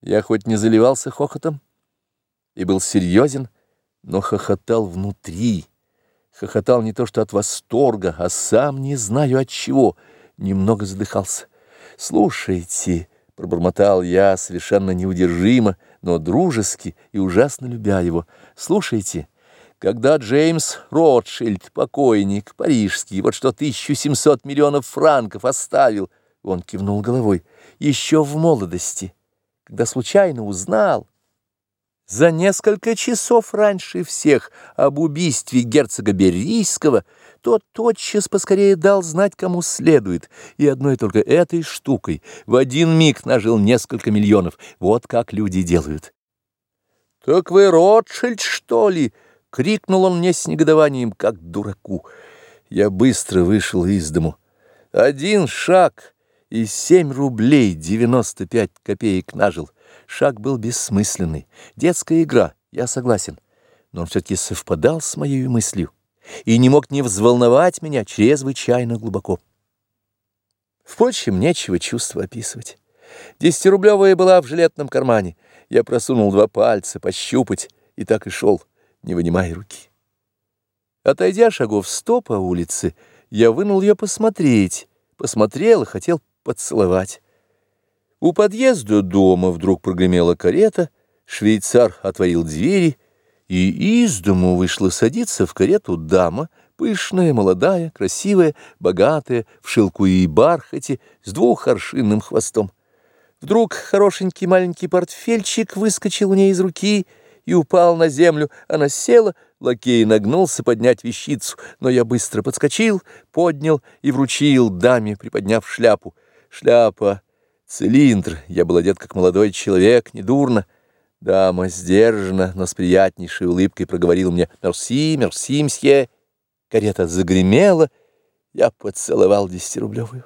Я хоть не заливался хохотом и был серьезен, но хохотал внутри. Хохотал не то что от восторга, а сам не знаю от чего, немного задыхался. «Слушайте», — пробормотал я совершенно неудержимо, но дружески и ужасно любя его, «слушайте». Когда Джеймс Ротшильд, покойник, парижский, вот что 1700 миллионов франков оставил, он кивнул головой, еще в молодости, когда случайно узнал, за несколько часов раньше всех об убийстве герцога Берийского, тот тотчас поскорее дал знать, кому следует, и одной только этой штукой в один миг нажил несколько миллионов. Вот как люди делают. «Так вы Ротшильд, что ли?» — крикнул он мне с негодованием, как дураку. Я быстро вышел из дому. Один шаг — и семь рублей девяносто пять копеек нажил. Шаг был бессмысленный, детская игра, я согласен, но он все-таки совпадал с моей мыслью и не мог не взволновать меня чрезвычайно глубоко. Впрочем, нечего чувства описывать. Десятирублевая была в жилетном кармане. Я просунул два пальца, пощупать, и так и шел, не вынимая руки. Отойдя шагов сто по улице, я вынул ее посмотреть, посмотрел и хотел поцеловать. У подъезда дома вдруг прогремела карета, швейцар отворил двери, и из дому вышла садиться в карету дама, пышная, молодая, красивая, богатая, в шелку и бархате, с двухоршинным хвостом. Вдруг хорошенький маленький портфельчик выскочил у ней из руки и упал на землю. Она села, лакей нагнулся поднять вещицу, но я быстро подскочил, поднял и вручил даме, приподняв шляпу шляпа, цилиндр. Я был одет как молодой человек, недурно. Дама сдержанно, но с приятнейшей улыбкой проговорил мне «Мерси, мерси, мсье». Карета загремела, я поцеловал десятирублевую.